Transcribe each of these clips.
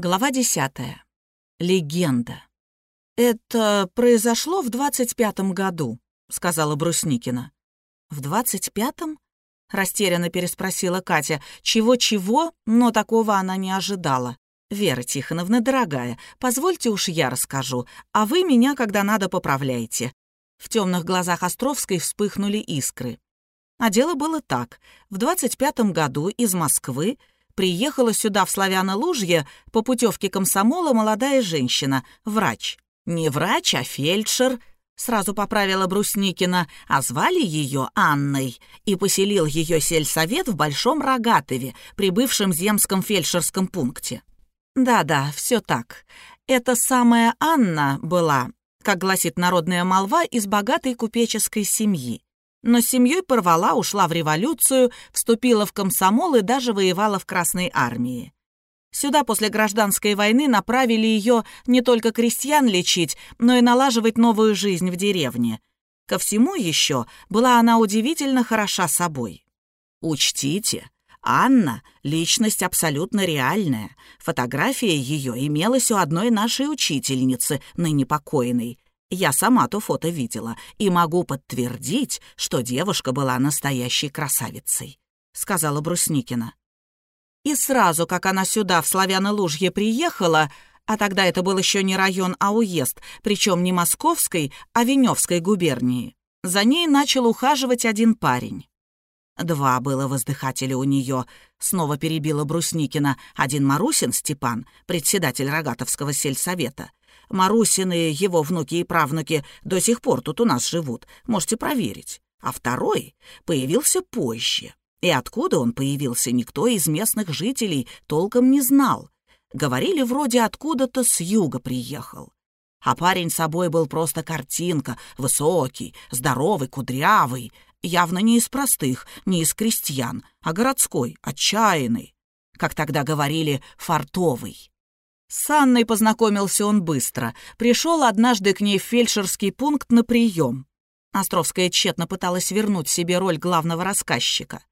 Глава десятая. Легенда. «Это произошло в двадцать пятом году», — сказала Брусникина. «В двадцать пятом?» — растерянно переспросила Катя. «Чего-чего, но такого она не ожидала. Вера Тихоновна, дорогая, позвольте уж я расскажу, а вы меня, когда надо, поправляйте». В темных глазах Островской вспыхнули искры. А дело было так. В двадцать пятом году из Москвы приехала сюда, в Славяно-Лужье, по путевке комсомола молодая женщина, врач. Не врач, а фельдшер, сразу поправила Брусникина, а звали ее Анной, и поселил ее сельсовет в Большом Рогатове, при бывшем земском фельдшерском пункте. Да-да, все так. Эта самая Анна была, как гласит народная молва, из богатой купеческой семьи но с семьей порвала, ушла в революцию, вступила в комсомол и даже воевала в Красной армии. Сюда после гражданской войны направили ее не только крестьян лечить, но и налаживать новую жизнь в деревне. Ко всему еще была она удивительно хороша собой. Учтите, Анна — личность абсолютно реальная. Фотография ее имелась у одной нашей учительницы, ныне покойной. Я сама то фото видела и могу подтвердить, что девушка была настоящей красавицей», — сказала Брусникина. И сразу, как она сюда, в Славяно-Лужье, приехала, а тогда это был еще не район, а уезд, причем не Московской, а Веневской губернии, за ней начал ухаживать один парень. Два было воздыхателя у нее, снова перебила Брусникина. Один Марусин Степан, председатель Рогатовского сельсовета, Марусины, его внуки и правнуки, до сих пор тут у нас живут, можете проверить. А второй появился позже. И откуда он появился, никто из местных жителей толком не знал. Говорили, вроде откуда-то с юга приехал. А парень собой был просто картинка, высокий, здоровый, кудрявый, явно не из простых, не из крестьян, а городской, отчаянный. Как тогда говорили, фартовый. С Анной познакомился он быстро. Пришел однажды к ней в фельдшерский пункт на прием. Островская тщетно пыталась вернуть себе роль главного рассказчика.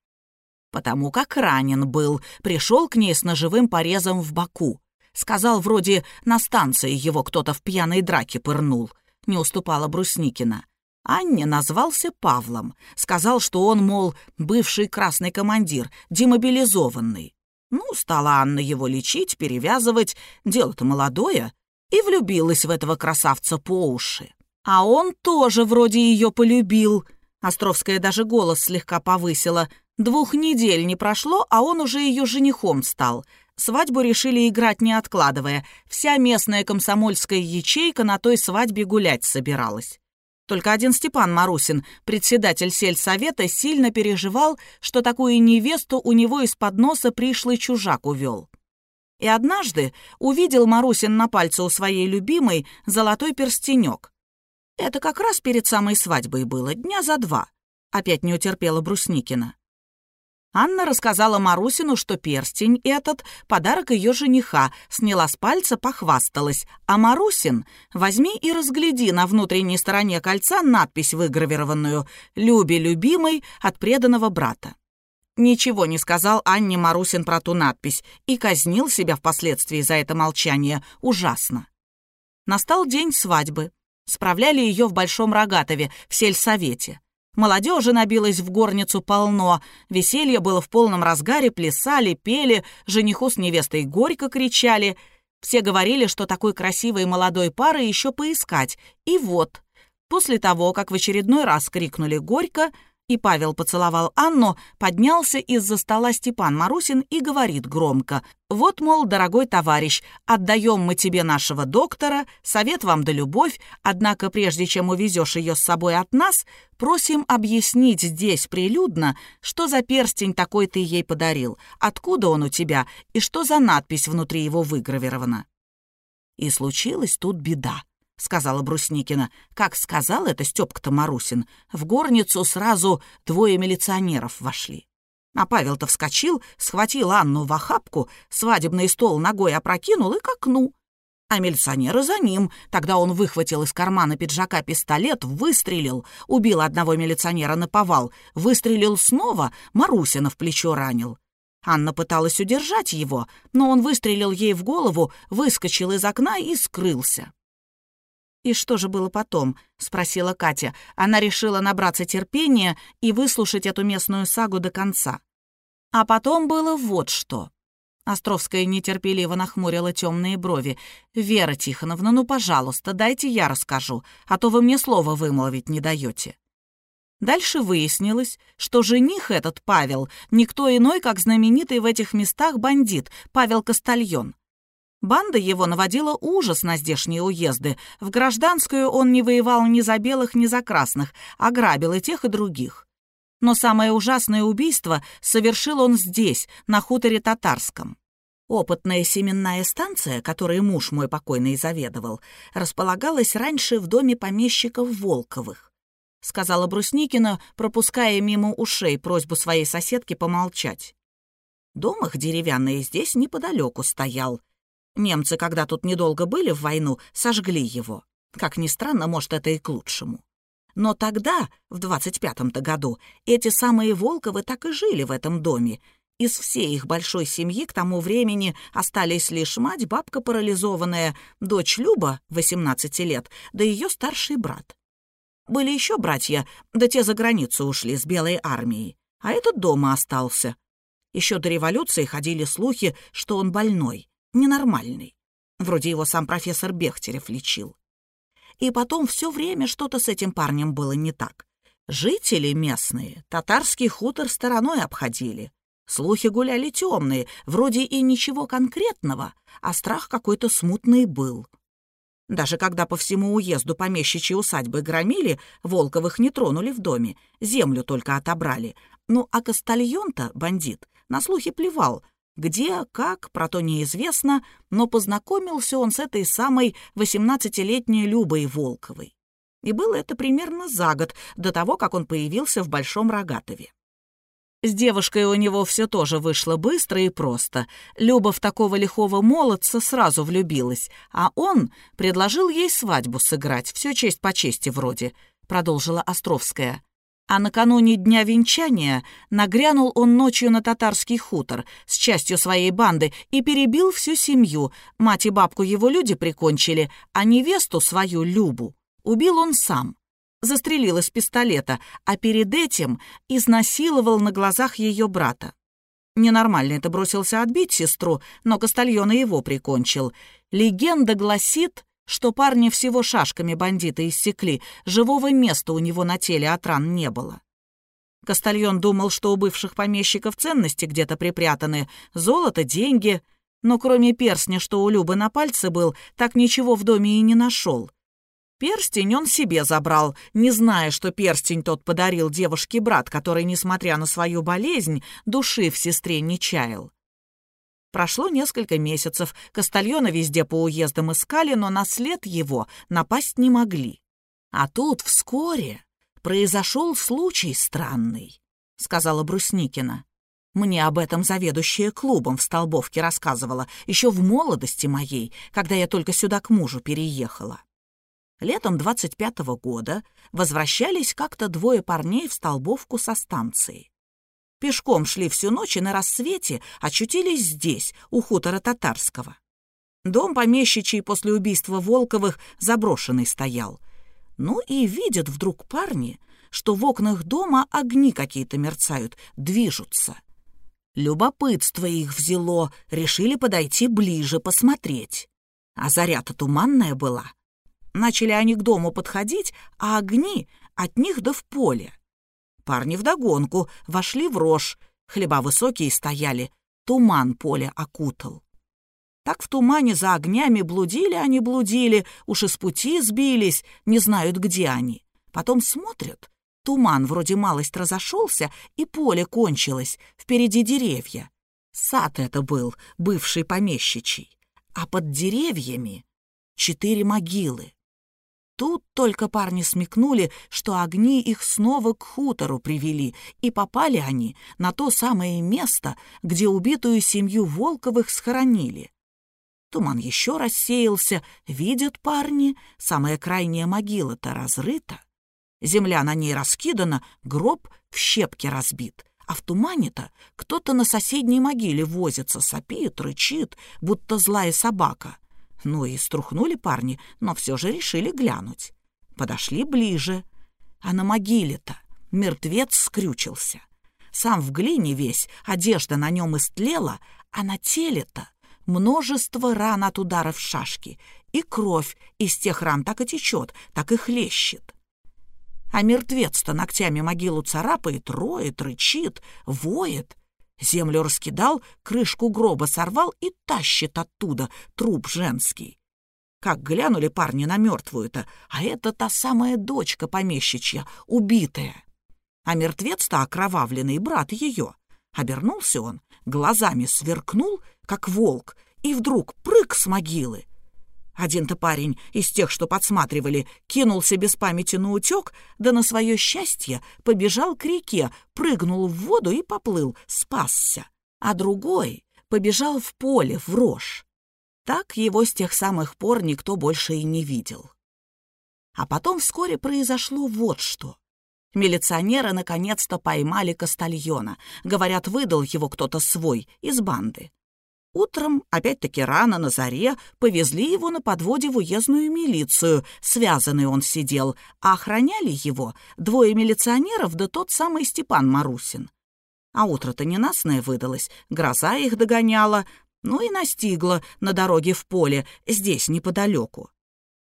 Потому как ранен был, пришел к ней с ножевым порезом в боку. Сказал, вроде на станции его кто-то в пьяной драке пырнул. Не уступала Брусникина. Анне назвался Павлом. Сказал, что он, мол, бывший красный командир, демобилизованный. Ну, стала Анна его лечить, перевязывать, дело-то молодое, и влюбилась в этого красавца по уши. А он тоже вроде ее полюбил. Островская даже голос слегка повысила. Двух недель не прошло, а он уже ее женихом стал. Свадьбу решили играть не откладывая. Вся местная комсомольская ячейка на той свадьбе гулять собиралась. Только один Степан Марусин, председатель сельсовета, сильно переживал, что такую невесту у него из-под носа пришлый чужак увел. И однажды увидел Марусин на пальце у своей любимой золотой перстенек. Это как раз перед самой свадьбой было, дня за два. Опять не утерпела Брусникина. Анна рассказала Марусину, что перстень этот — подарок ее жениха, сняла с пальца, похвасталась. А Марусин, возьми и разгляди на внутренней стороне кольца надпись выгравированную «Люби, любимый» от преданного брата. Ничего не сказал Анне Марусин про ту надпись и казнил себя впоследствии за это молчание ужасно. Настал день свадьбы. Справляли ее в Большом Рогатове, в сельсовете. Молодежи набилось в горницу полно, веселье было в полном разгаре, плясали, пели, жениху с невестой горько кричали. Все говорили, что такой красивой молодой пары еще поискать. И вот, после того, как в очередной раз крикнули «Горько», и Павел поцеловал Анну, поднялся из-за стола Степан Марусин и говорит громко. «Вот, мол, дорогой товарищ, отдаем мы тебе нашего доктора, совет вам да любовь, однако прежде чем увезешь ее с собой от нас, просим объяснить здесь прилюдно, что за перстень такой ты ей подарил, откуда он у тебя и что за надпись внутри его выгравирована». И случилась тут беда. — сказала Брусникина. «Как сказал это Стёпка-то Марусин, в горницу сразу двое милиционеров вошли. А Павел-то вскочил, схватил Анну в охапку, свадебный стол ногой опрокинул и к окну. А милиционеры за ним. Тогда он выхватил из кармана пиджака пистолет, выстрелил, убил одного милиционера на повал, выстрелил снова, Марусина в плечо ранил. Анна пыталась удержать его, но он выстрелил ей в голову, выскочил из окна и скрылся. «И что же было потом?» — спросила Катя. Она решила набраться терпения и выслушать эту местную сагу до конца. А потом было вот что. Островская нетерпеливо нахмурила темные брови. «Вера Тихоновна, ну, пожалуйста, дайте я расскажу, а то вы мне слова вымолвить не даете». Дальше выяснилось, что жених этот Павел никто иной, как знаменитый в этих местах бандит Павел Костальон. Банда его наводила ужас на здешние уезды. В гражданскую он не воевал ни за белых, ни за красных, а грабил и тех, и других. Но самое ужасное убийство совершил он здесь, на хуторе татарском. Опытная семенная станция, которой муж мой покойный заведовал, располагалась раньше в доме помещиков Волковых. — сказала Брусникина, пропуская мимо ушей просьбу своей соседки помолчать. Дом их деревянный здесь неподалеку стоял. Немцы, когда тут недолго были в войну, сожгли его. Как ни странно, может, это и к лучшему. Но тогда, в 25-то году, эти самые Волковы так и жили в этом доме. Из всей их большой семьи к тому времени остались лишь мать, бабка парализованная, дочь Люба, 18 лет, да ее старший брат. Были еще братья, да те за границу ушли с Белой армией, а этот дома остался. Еще до революции ходили слухи, что он больной, ненормальный. Вроде его сам профессор Бехтерев лечил. И потом все время что-то с этим парнем было не так. Жители местные татарский хутор стороной обходили. Слухи гуляли темные, вроде и ничего конкретного, а страх какой-то смутный был. Даже когда по всему уезду помещичьи усадьбы громили, Волковых не тронули в доме, землю только отобрали. Ну, а Кастальон-то, бандит, на слухи плевал. Где, как, про то неизвестно, но познакомился он с этой самой восемнадцатилетней Любой Волковой. И было это примерно за год до того, как он появился в Большом Рогатове. С девушкой у него все тоже вышло быстро и просто. Люба в такого лихого молодца сразу влюбилась, а он предложил ей свадьбу сыграть, все честь по чести вроде, продолжила Островская. А накануне дня венчания нагрянул он ночью на татарский хутор с частью своей банды и перебил всю семью. Мать и бабку его люди прикончили, а невесту свою, Любу, убил он сам застрелил из пистолета, а перед этим изнасиловал на глазах ее брата. Ненормально это бросился отбить сестру, но Кастальона его прикончил. Легенда гласит, что парни всего шашками бандита иссекли, живого места у него на теле от ран не было. Кастальон думал, что у бывших помещиков ценности где-то припрятаны, золото, деньги, но кроме перстня, что у Любы на пальце был, так ничего в доме и не нашел. Перстень он себе забрал, не зная, что перстень тот подарил девушке брат, который, несмотря на свою болезнь, души в сестре не чаял. Прошло несколько месяцев, Кастальона везде по уездам искали, но на след его напасть не могли. А тут вскоре произошел случай странный, — сказала Брусникина. Мне об этом заведующая клубом в Столбовке рассказывала, еще в молодости моей, когда я только сюда к мужу переехала. Летом 25-го года возвращались как-то двое парней в Столбовку со станции. Пешком шли всю ночь и на рассвете очутились здесь, у хутора Татарского. Дом помещичий после убийства Волковых заброшенный стоял. Ну и видят вдруг парни, что в окнах дома огни какие-то мерцают, движутся. Любопытство их взяло, решили подойти ближе, посмотреть. А заря-то туманная была. Начали они к дому подходить, а огни от них да в поле. Парни вдогонку вошли в рожь, хлеба высокие стояли, туман поле окутал. Так в тумане за огнями блудили они блудили, уж из пути сбились, не знают, где они. Потом смотрят, туман вроде малость разошелся, и поле кончилось, впереди деревья. Сад это был, бывший помещичий, а под деревьями четыре могилы. Тут только парни смекнули, что огни их снова к хутору привели, и попали они на то самое место, где убитую семью Волковых схоронили. Туман еще рассеялся, видят парни, самая крайняя могила-то разрыта. Земля на ней раскидана, гроб в щепки разбит, А в тумане-то кто-то на соседней могиле возится, сопит, рычит, будто злая собака. Ну и струхнули парни, но все же решили глянуть. Подошли ближе. А на могиле-то мертвец скрючился. Сам в глине весь, одежда на нем истлела, а на теле-то множество ран от ударов шашки, и кровь из тех ран так и течет, так и хлещет. А мертвец-то ногтями могилу царапает, роет, рычит, воет. Землю раскидал, крышку гроба сорвал и тащит оттуда труп женский. Как глянули парни на мертвую-то, а это та самая дочка помещичья, убитая. А мертвец-то окровавленный брат ее. Обернулся он, глазами сверкнул, как волк, и вдруг прыг с могилы. Один-то парень из тех, что подсматривали, кинулся без памяти на утек, да на свое счастье побежал к реке, прыгнул в воду и поплыл, спасся. А другой побежал в поле, в рожь. Так его с тех самых пор никто больше и не видел. А потом вскоре произошло вот что. Милиционеры наконец-то поймали Кастальона. Говорят, выдал его кто-то свой, из банды. Утром, опять-таки рано на заре, повезли его на подводе в уездную милицию. Связанный он сидел, а охраняли его двое милиционеров да тот самый Степан Марусин. А утро-то ненастное выдалось, гроза их догоняла, ну и настигла на дороге в поле, здесь, неподалеку.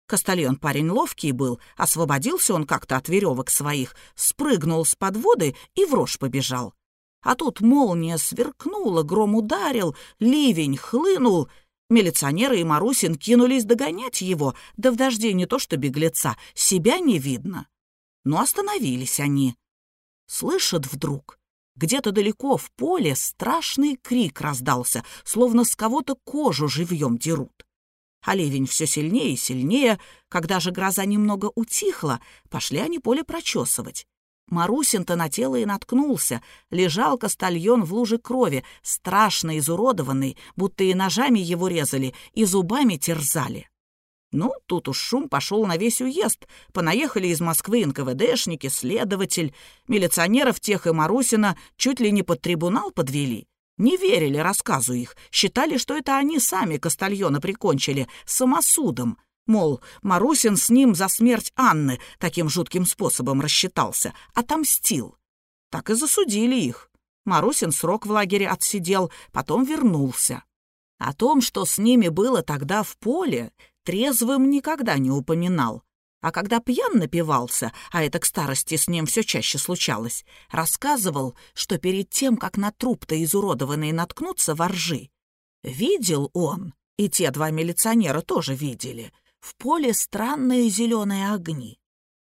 Кастальон парень ловкий был, освободился он как-то от веревок своих, спрыгнул с подводы и в рожь побежал. А тут молния сверкнула, гром ударил, ливень хлынул. Милиционеры и Марусин кинулись догонять его, да в дожде не то что беглеца, себя не видно. Но остановились они. Слышат вдруг, где-то далеко в поле страшный крик раздался, словно с кого-то кожу живьем дерут. А ливень все сильнее и сильнее. Когда же гроза немного утихла, пошли они поле прочесывать. Марусин-то на тело и наткнулся. Лежал кастальон в луже крови, страшно изуродованный, будто и ножами его резали, и зубами терзали. Ну, тут уж шум пошел на весь уезд. Понаехали из Москвы НКВДшники, следователь. Милиционеров тех и Марусина чуть ли не под трибунал подвели. Не верили рассказу их, считали, что это они сами Кастальона прикончили самосудом. Мол, Марусин с ним за смерть Анны таким жутким способом рассчитался, отомстил. Так и засудили их. Марусин срок в лагере отсидел, потом вернулся. О том, что с ними было тогда в поле, трезвым никогда не упоминал. А когда пьян напивался, а это к старости с ним все чаще случалось, рассказывал, что перед тем, как на труп-то изуродованный наткнуться во ржи, видел он, и те два милиционера тоже видели, в поле странные зеленые огни.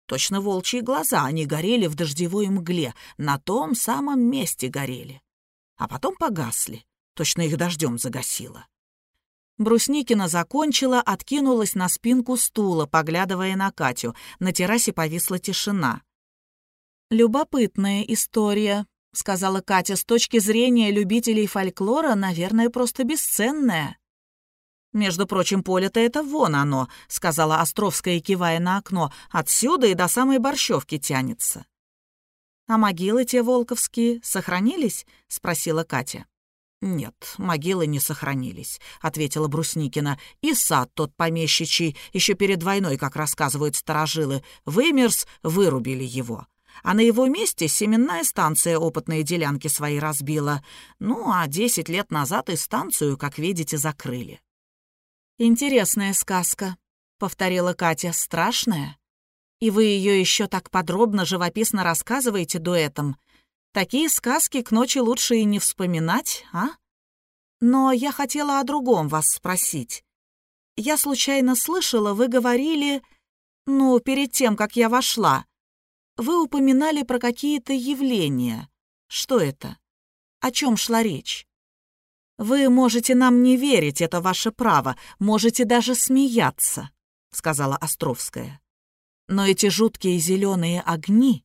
Точно волчьи глаза, они горели в дождевой мгле, на том самом месте горели. А потом погасли, точно их дождем загасило. Брусникина закончила, откинулась на спинку стула, поглядывая на Катю. На террасе повисла тишина. «Любопытная история», — сказала Катя. «С точки зрения любителей фольклора, наверное, просто бесценная». «Между прочим, поле-то это вон оно», — сказала Островская, кивая на окно. «Отсюда и до самой Борщевки тянется». «А могилы те волковские сохранились?» — спросила Катя. «Нет, могилы не сохранились», — ответила Брусникина. «И сад тот помещичий, еще перед войной, как рассказывают старожилы, вымерз, вырубили его. А на его месте семенная станция опытные делянки свои разбила. Ну, а десять лет назад и станцию, как видите, закрыли». «Интересная сказка», — повторила Катя. «Страшная? И вы ее еще так подробно, живописно рассказываете дуэтом. Такие сказки к ночи лучше и не вспоминать, а? Но я хотела о другом вас спросить. Я случайно слышала, вы говорили... Ну, перед тем, как я вошла. Вы упоминали про какие-то явления. Что это? О чем шла речь? «Вы можете нам не верить, это ваше право, можете даже смеяться», — сказала Островская. «Но эти жуткие зеленые огни,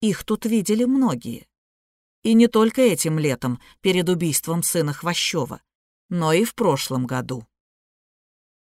их тут видели многие. И не только этим летом, перед убийством сына Хвощева, но и в прошлом году».